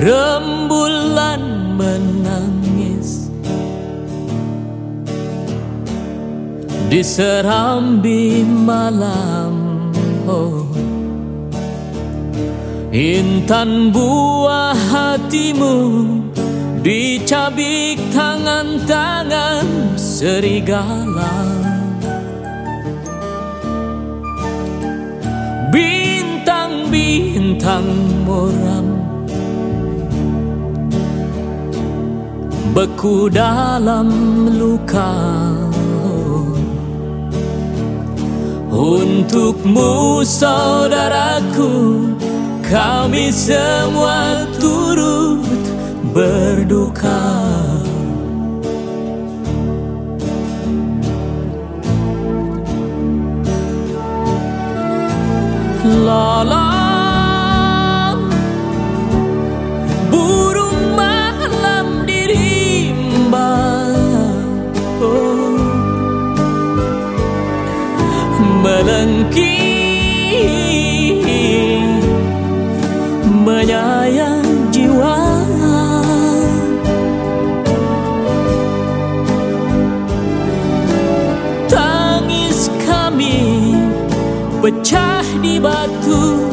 rembulan menangis. Di serambi malam oh. Intan buah hatimu dicabik tangan-tangan serigala. Bintang-bintang muram Beku dalam luka. Untukmu saudaraku Kami semua turut berduka Melengking Menyayang jiwa. Tangis kami pecah di batu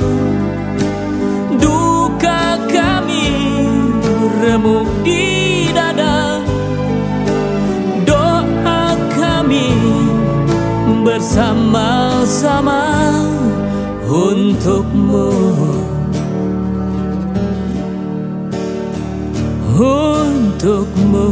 bersama-sama untukmu. Untukmu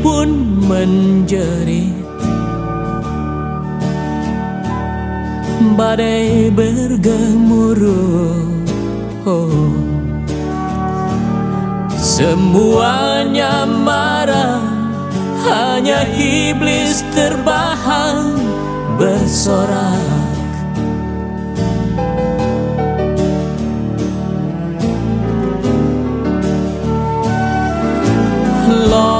pun menjerit Badai bergemuruh oh. Semuanya marah Hanya iblis terbahan bersorak Lolang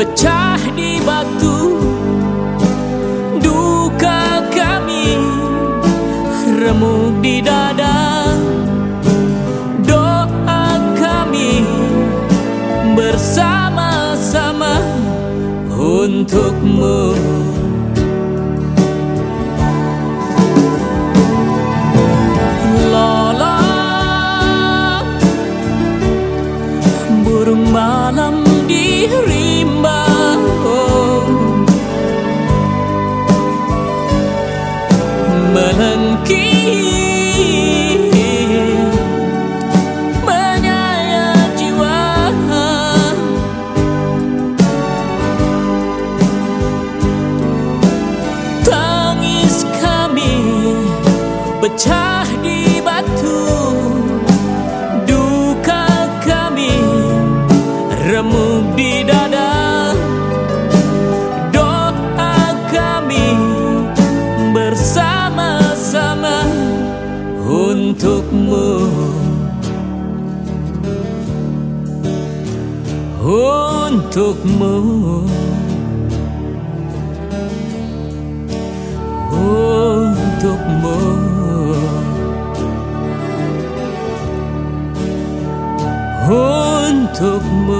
pecah di batu Duka kami remuk di dada. Doa kami bersama-sama untukmu pecah di batu. Duka kami remuk di dada. Doa kami bersama-sama untukmu. Untukmu. Untukmu untukmu untukmu